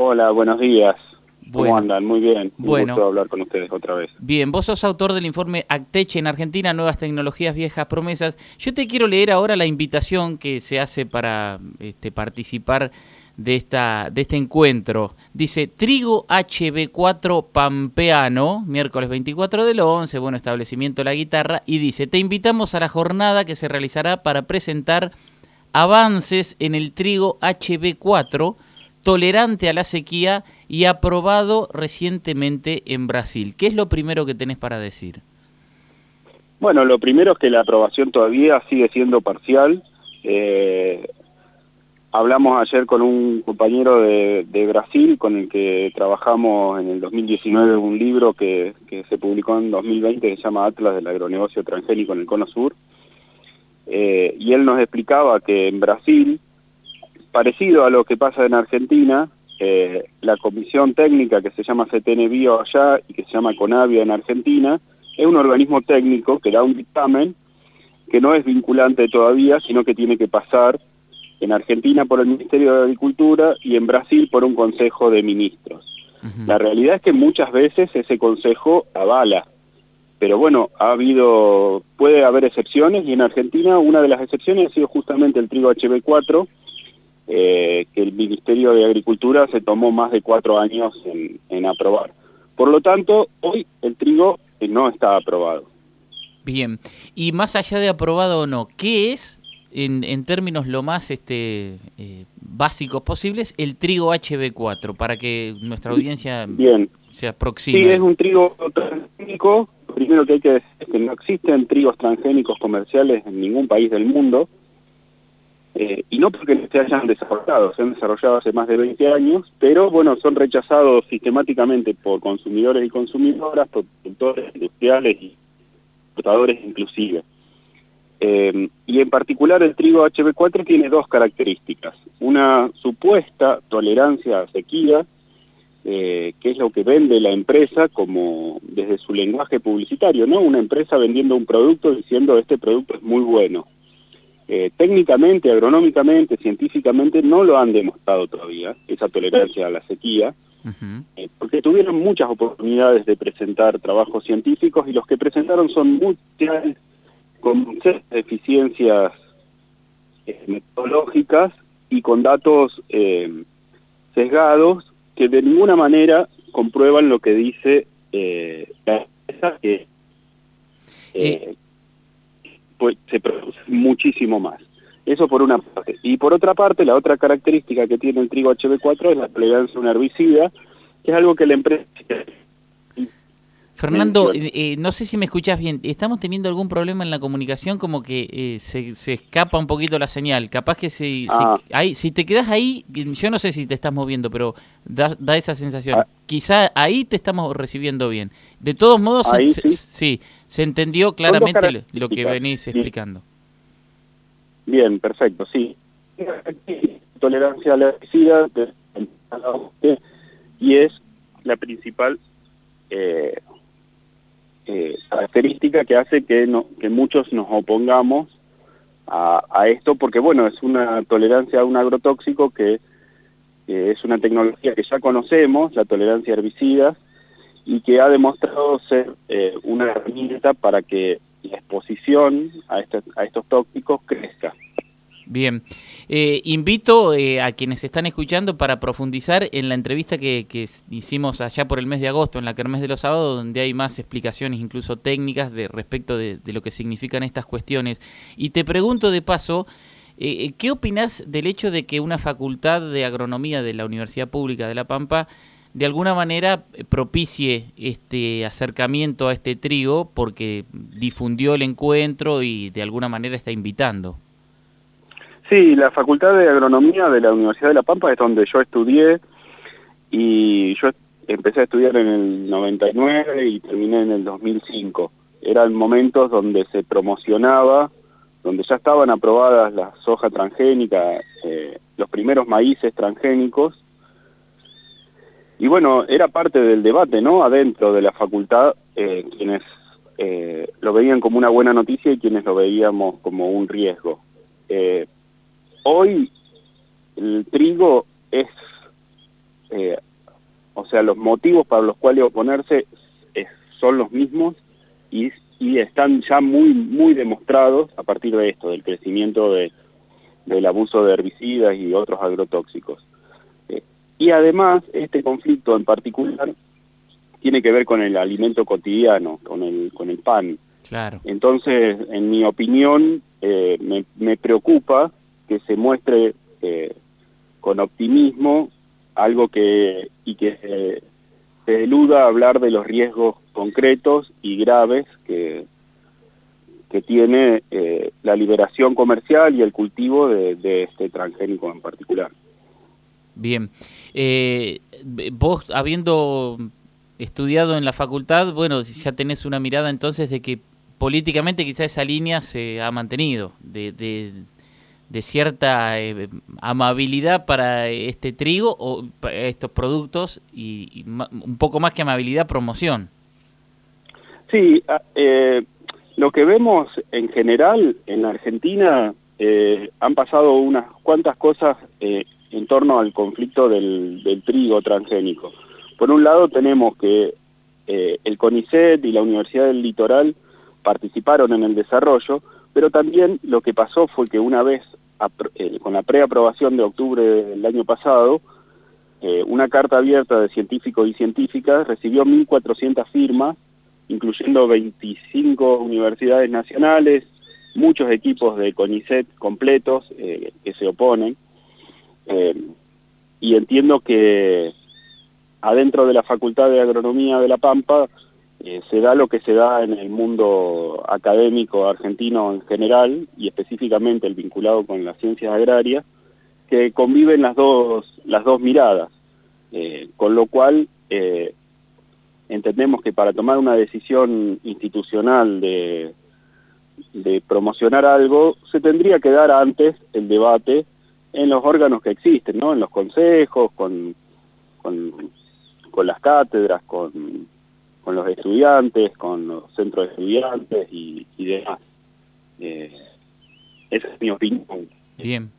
Hola, buenos días. ¿Cómo andan? Muy bien. Un bueno. gusto hablar con ustedes otra vez. Bien, vos sos autor del informe Actech en Argentina, Nuevas Tecnologías, Viejas Promesas. Yo te quiero leer ahora la invitación que se hace para este, participar de, esta, de este encuentro. Dice, Trigo HB4 Pampeano, miércoles 24 del 11, bueno, establecimiento La Guitarra, y dice, te invitamos a la jornada que se realizará para presentar avances en el trigo HB4, tolerante a la sequía y aprobado recientemente en Brasil. ¿Qué es lo primero que tenés para decir? Bueno, lo primero es que la aprobación todavía sigue siendo parcial. Eh, hablamos ayer con un compañero de, Brasil con el que trabajamos en el 2019 un libro que, que, se publicó en 2020 que se llama Atlas del agronegocio transgénico en el Cono Sur. Eh, y él nos explicaba que en Brasil, parecido a lo que pasa en Argentina, eh, la comisión técnica que se llama CTN Bio allá y que se llama CONAVIA en Argentina, es un organismo técnico que da un dictamen que no es vinculante todavía, sino que tiene que pasar en Argentina por el Ministerio de Agricultura y en Brasil por un Consejo de Ministros. Uh -huh. La realidad es que muchas veces ese Consejo avala, pero bueno, ha habido, puede haber excepciones y en Argentina una de las excepciones ha sido justamente el trigo HB4, eh, que el Ministerio de Agricultura se tomó más de cuatro años en, en aprobar. Por lo tanto, hoy el trigo no está aprobado. Bien, y más allá de aprobado o no, ¿qué es, en, en términos lo más este, eh, básicos posibles, el trigo HB4, para que nuestra audiencia Bien. se aproxime? Sí, es un trigo transgénico. Primero que hay que decir es que no existen trigos transgénicos comerciales en ningún país del mundo. Eh, y no porque se hayan desarrollado, se han desarrollado hace más de 20 años, pero bueno, son rechazados sistemáticamente por consumidores y consumidoras, productores industriales y exportadores inclusive. Eh, y en particular el trigo HB4 tiene dos características. Una supuesta tolerancia a sequía, eh, que es lo que vende la empresa como desde su lenguaje publicitario, ¿no? Una empresa vendiendo un producto diciendo este producto es muy bueno. Eh, técnicamente, agronómicamente, científicamente no lo han demostrado todavía, esa tolerancia a la sequía, uh -huh. eh, porque tuvieron muchas oportunidades de presentar trabajos científicos y los que presentaron son muchas con muchas deficiencias eh, metodológicas y con datos sesgados que de ninguna manera comprueban lo que dice la empresa que pues se produce muchísimo más. Eso por una parte. Y por otra parte, la otra característica que tiene el trigo HB4 es la tolerancia a un herbicida, que es algo que la empresa... Fernando, eh, no sé si me escuchás bien. Estamos teniendo algún problema en la comunicación, como que eh, se, se, escapa un poquito la señal. Capaz que si, ah. si, ahí, si te quedas ahí, yo no sé si te estás moviendo, pero da, da esa sensación. Ah. Quizá ahí te estamos recibiendo bien. De todos modos, se, sí? Se, sí, se entendió claramente lo que venís explicando. Bien, perfecto, sí. Tolerancia a la herbicida y es la principal eh, eh, característica que hace que, no, que muchos nos opongamos a, esto, porque bueno, es una tolerancia a un agrotóxico que es una tecnología que ya conocemos, la tolerancia a herbicidas, y que ha demostrado ser eh, una herramienta para que la exposición a, este, a estos tóxicos crezca. Bien, eh, invito eh, a quienes están escuchando para profundizar en la entrevista que, hicimos allá por el mes de agosto en la Kermés de los Sábados, donde hay más explicaciones, incluso técnicas, de respecto de, de lo que significan estas cuestiones. Y te pregunto de paso, eh, ¿qué opinas del hecho de que una facultad de agronomía de la Universidad Pública de La Pampa de alguna manera propicie este acercamiento a este trigo porque difundió el encuentro y de alguna manera está invitando? Sí, la Facultad de Agronomía de la Universidad de La Pampa es donde yo estudié y yo empecé a estudiar en el 99 y terminé en el 2005. Eran momentos donde se promocionaba, donde ya estaban aprobadas la soja transgénica, eh, los primeros maíces transgénicos. Y bueno, era parte del debate, ¿no? Adentro de la facultad, eh, quienes eh, lo veían como una buena noticia y quienes lo veíamos como un riesgo. Eh, hoy el trigo es, eh, o sea, los motivos para los cuales oponerse son los mismos y, están ya muy, muy demostrados a partir de esto, del crecimiento del abuso de herbicidas y otros agrotóxicos. Eh, y además, este conflicto en particular tiene que ver con el alimento cotidiano, con el, con el pan. Claro. Entonces, en mi opinión, eh, me, preocupa que se muestre eh, con optimismo algo que y que se eluda hablar de los riesgos concretos y graves que, que tiene eh, la liberación comercial y el cultivo de, este transgénico en particular. Bien. Eh, vos, habiendo estudiado en la facultad, bueno, ya tenés una mirada entonces de que políticamente quizá esa línea se ha mantenido, de cierta eh, amabilidad para este trigo o estos productos y, un poco más que amabilidad, promoción. Sí, eh, lo que vemos en general en Argentina eh, han pasado unas cuantas cosas en torno al conflicto del, del, trigo transgénico. Por un lado tenemos que el CONICET y la Universidad del Litoral participaron en el desarrollo, pero también lo que pasó fue que una vez, eh, con la preaprobación de octubre del año pasado, eh, una carta abierta de científicos y científicas recibió 1.400 firmas, incluyendo 25 universidades nacionales, muchos equipos de CONICET completos eh, que se oponen. y entiendo que adentro de la Facultad de Agronomía de La Pampa eh, se da lo que se da en el mundo académico argentino en general y específicamente el vinculado con las ciencias agrarias, que conviven las dos, las dos miradas, eh, con lo cual eh, entendemos que para tomar una decisión institucional de, de promocionar algo, se tendría que dar antes el debate en los órganos que existen, ¿no? en los consejos, con, con, con las cátedras, con con los estudiantes, con los centros de estudiantes y, demás. Eh, esa es mi opinión. Bien,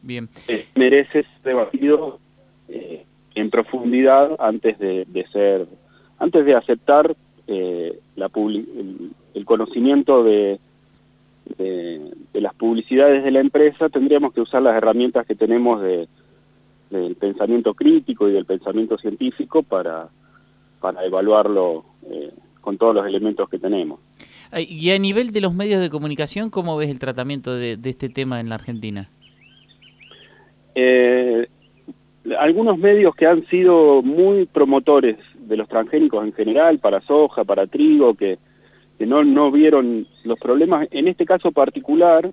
bien. Eh, merece ser debatido eh, en profundidad antes de, ser, antes de aceptar la el, conocimiento de, de, las publicidades de la empresa, tendríamos que usar las herramientas que tenemos de, del pensamiento crítico y del pensamiento científico para para evaluarlo eh, con todos los elementos que tenemos. Y a nivel de los medios de comunicación, ¿cómo ves el tratamiento de, este tema en la Argentina? Eh, algunos medios que han sido muy promotores de los transgénicos en general, para soja, para trigo, que, no, no vieron los problemas, en este caso particular,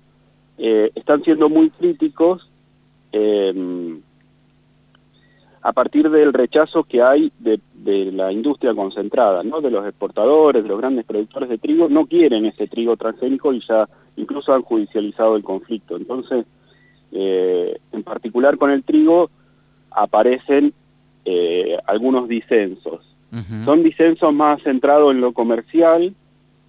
eh, están siendo muy críticos a partir del rechazo que hay de, la industria concentrada, ¿no? de los exportadores, de los grandes productores de trigo, no quieren ese trigo transgénico y ya incluso han judicializado el conflicto. Entonces, eh, en particular con el trigo, aparecen eh, algunos disensos. Son disensos más centrados en lo comercial,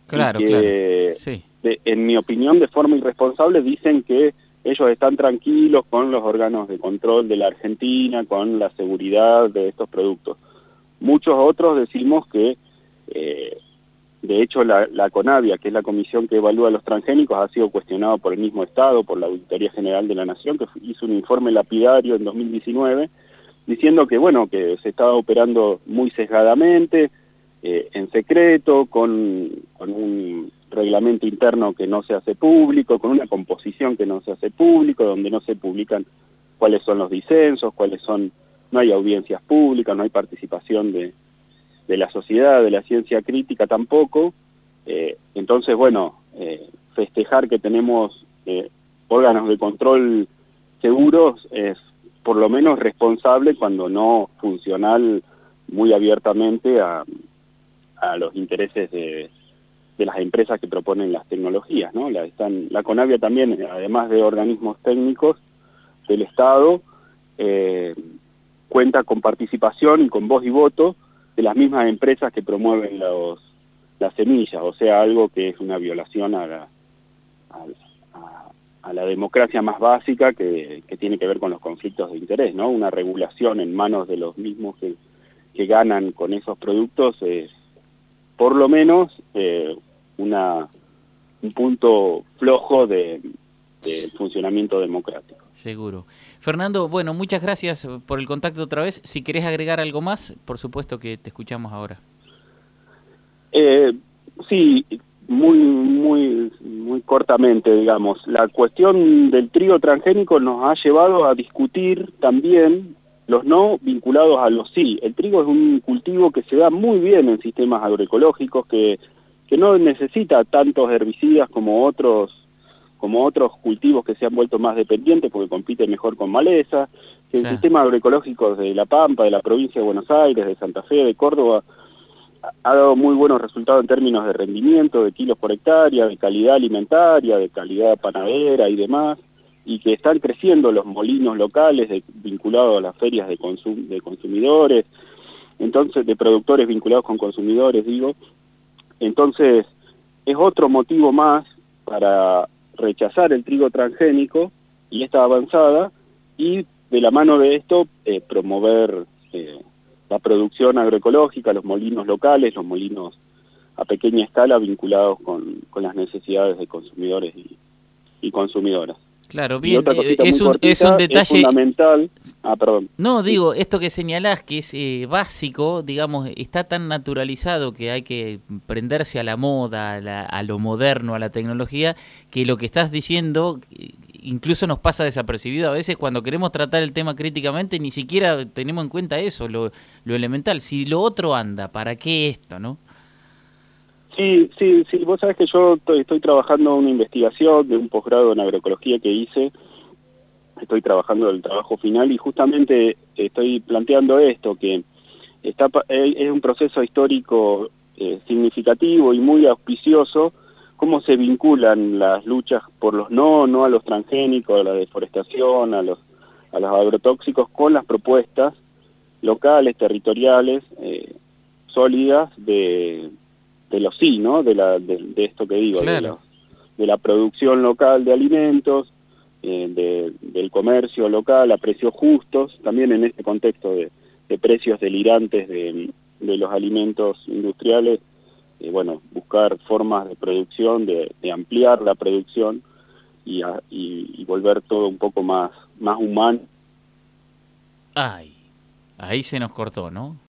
claro, que, en mi opinión, de forma irresponsable, dicen que ellos están tranquilos con los órganos de control de la Argentina, con la seguridad de estos productos. Muchos otros decimos que, eh, de hecho, la, CONAVIA, que es la comisión que evalúa los transgénicos, ha sido cuestionado por el mismo Estado, por la Auditoría General de la Nación, que hizo un informe lapidario en 2019, diciendo que, bueno, que se estaba operando muy sesgadamente, eh, en secreto, con un reglamento interno que no se hace público, con una composición que no se hace público, donde no se publican cuáles son los disensos, cuáles son, no hay audiencias públicas, no hay participación de, de la sociedad, de la ciencia crítica tampoco. Eh, entonces, bueno, eh, festejar que tenemos eh, órganos de control seguros es por lo menos responsable cuando no funcional muy abiertamente a, a los intereses de, de las empresas que proponen las tecnologías, ¿no? La, están, la CONAVIA también, además de organismos técnicos del Estado, eh, cuenta con participación y con voz y voto de las mismas empresas que promueven los, las semillas, o sea, algo que es una violación a la, a, la democracia más básica que, tiene que ver con los conflictos de interés, ¿no? Una regulación en manos de los mismos que, que ganan con esos productos es por lo menos eh, una, un punto flojo de, funcionamiento democrático. Seguro. Fernando, bueno, muchas gracias por el contacto otra vez. Si querés agregar algo más, por supuesto que te escuchamos ahora. Eh, sí, muy, muy, muy cortamente, digamos. La cuestión del trigo transgénico nos ha llevado a discutir también los no vinculados a los sí. El trigo es un cultivo que se da muy bien en sistemas agroecológicos, que, que no necesita tantos herbicidas como otros como otros cultivos que se han vuelto más dependientes porque compite mejor con maleza, que el sistema agroecológico de La Pampa, de la provincia de Buenos Aires, de Santa Fe, de Córdoba, ha dado muy buenos resultados en términos de rendimiento, de kilos por hectárea, de calidad alimentaria, de calidad panadera y demás y que están creciendo los molinos locales vinculados a las ferias de, de consumidores, entonces de productores vinculados con consumidores, digo. Entonces, es otro motivo más para rechazar el trigo transgénico y esta avanzada y de la mano de esto eh, promover eh, la producción agroecológica, los molinos locales, los molinos a pequeña escala vinculados con, con las necesidades de consumidores y, y consumidoras. Claro, bien, eh, es, un, es un detalle fundamental. Ah, perdón. No, digo, esto que señalás que es eh, básico, digamos, está tan naturalizado que hay que prenderse a la moda, a, lo moderno, a la tecnología, que lo que estás diciendo incluso nos pasa desapercibido a veces cuando queremos tratar el tema críticamente, ni siquiera tenemos en cuenta eso, lo, lo elemental. Si lo otro anda, ¿para qué esto, no? Sí, sí, sí, vos sabés que yo estoy, trabajando una investigación de un posgrado en agroecología que hice, estoy trabajando el trabajo final y justamente estoy planteando esto, que está, es un proceso histórico eh, significativo y muy auspicioso, cómo se vinculan las luchas por los no, no a los transgénicos, a la deforestación, a los, a los agrotóxicos, con las propuestas locales, territoriales, eh, sólidas de de los sí, ¿no? De, la, de, esto que digo, de, la, producción local de alimentos, eh, del comercio local a precios justos, también en este contexto de, precios delirantes de, los alimentos industriales, eh, bueno, buscar formas de producción, de, ampliar la producción y, y, volver todo un poco más, más humano. Ay, ahí se nos cortó, ¿no?